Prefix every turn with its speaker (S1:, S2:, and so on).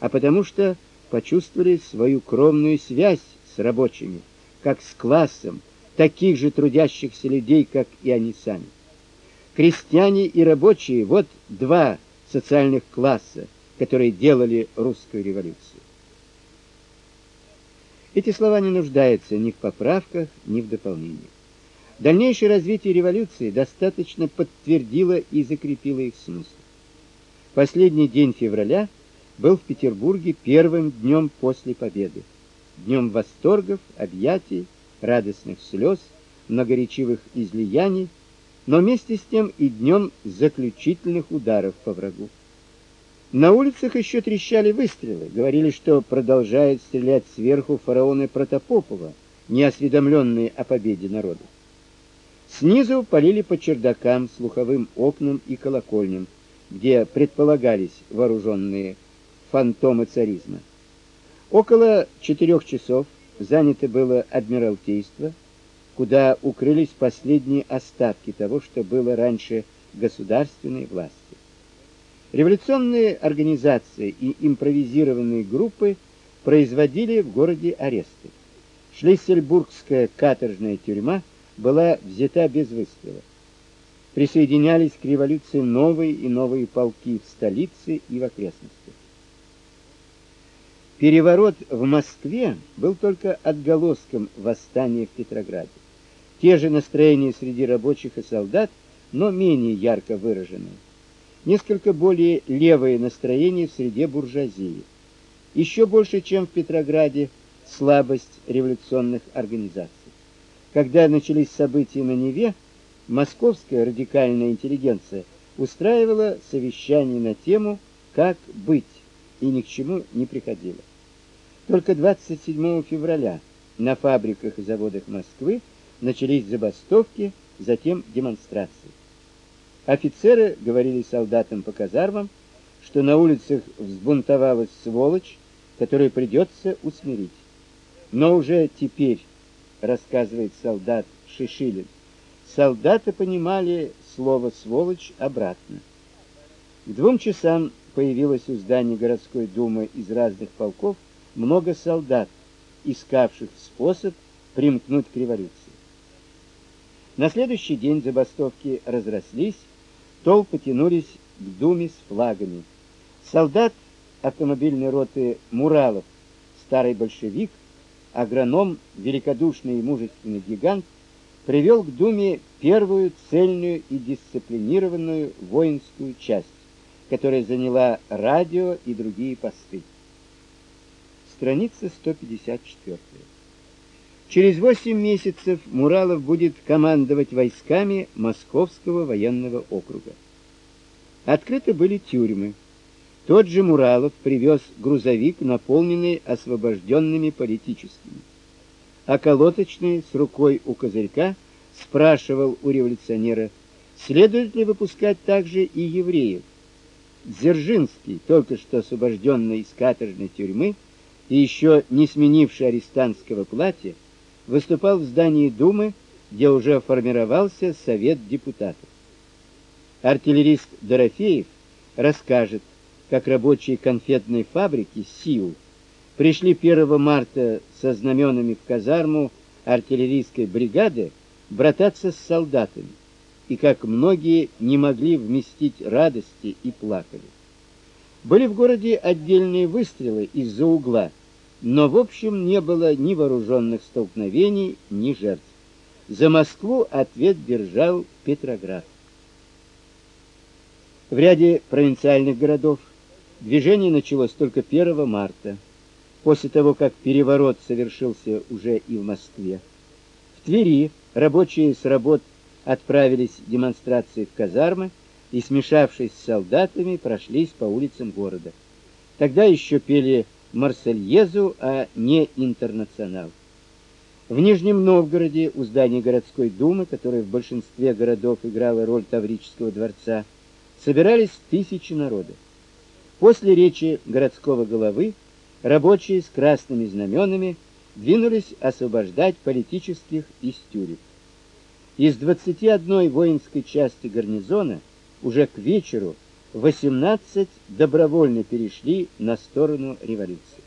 S1: а потому что почувствовали свою кровную связь с рабочими, как с классом таких же трудящихся людей, как и они сами. Крестьяне и рабочие вот два социальных класса, которые делали русскую революцию. Эти слова не нуждаются ни в поправках, ни в дополнениях. Дальнейшее развитие революции достаточно подтвердило и закрепило их смысл. Последний день февраля был в Петербурге первым днем после победы, днем восторгов, объятий, радостных слез, многоречивых излияний, но вместе с тем и днем заключительных ударов по врагу. На улицах еще трещали выстрелы, говорили, что продолжают стрелять сверху фараоны Протопопова, неосведомленные о победе народа. Снизу полили по чердакам, слуховым окнам и колокольням, где предполагались вооруженные фантомы царизма. Около четырех часов занято было адмиралтейство, куда укрылись последние остатки того, что было раньше государственной власти. Революционные организации и импровизированные группы производили в городе аресты. Шлиссельбургская каторжная тюрьма была взята без выстрела. Присоединялись к революции новые и новые полки в столице и в окрестностях. Переворот в Москве был только отголоском восстания в Петрограде. Те же настроения среди рабочих и солдат, но менее ярко выраженные несколько более левое настроение в среде буржуазии. Еще больше, чем в Петрограде, слабость революционных организаций. Когда начались события на Неве, московская радикальная интеллигенция устраивала совещание на тему «Как быть?» и ни к чему не приходила. Только 27 февраля на фабриках и заводах Москвы начались забастовки, затем демонстрации. Офицеры говорили солдатам по казармам, что на улицах взбунтовалась сволочь, которую придется усмирить. Но уже теперь, рассказывает солдат Шишилин, солдаты понимали слово сволочь обратно. К двум часам появилось у здания городской думы из разных полков много солдат, искавших способ примкнуть к революции. На следующий день забастовки разрослись, Толпы тянулись к думе с флагами. Солдат автомобильной роты Муралов, старый большевик, агроном, великодушный и мужественный гигант, привел к думе первую цельную и дисциплинированную воинскую часть, которая заняла радио и другие посты. Страница 154. Через восемь месяцев Муралов будет командовать войсками Московского военного округа. Открыты были тюрьмы. Тот же Муралов привез грузовик, наполненный освобожденными политическими. А колоточный с рукой у козырька спрашивал у революционера, следует ли выпускать также и евреев. Дзержинский, только что освобожденный из каторжной тюрьмы и еще не сменивший арестантского платья, выступал в здании Думы, где уже формировался совет депутатов. Артиллерист Дорофеев расскажет, как рабочие конфетной фабрики СИУ пришли 1 марта со знаменами в казарму артиллерийской бригады брататься с солдатами, и как многие не могли вместить радости и плакали. Были в городе отдельные выстрелы из-за угла, но в общем не было ни вооруженных столкновений, ни жертв. За Москву ответ держал Петроград. В ряде провинциальных городов движение началось только 1 марта, после того, как переворот совершился уже и в Москве. В Твери рабочие с работ отправились демонстрации в казармы и, смешавшись с солдатами, прошлись по улицам города. Тогда еще пели Марсельезу, а не Интернационал. В Нижнем Новгороде у здания городской думы, которое в большинстве городов играло роль Таврического дворца, собирались тысячи народа. После речи городского головы рабочие с красными знаменами двинулись освобождать политических из тюрем. Из 21 воинской части гарнизона уже к вечеру 18 добровольно перешли на сторону революции.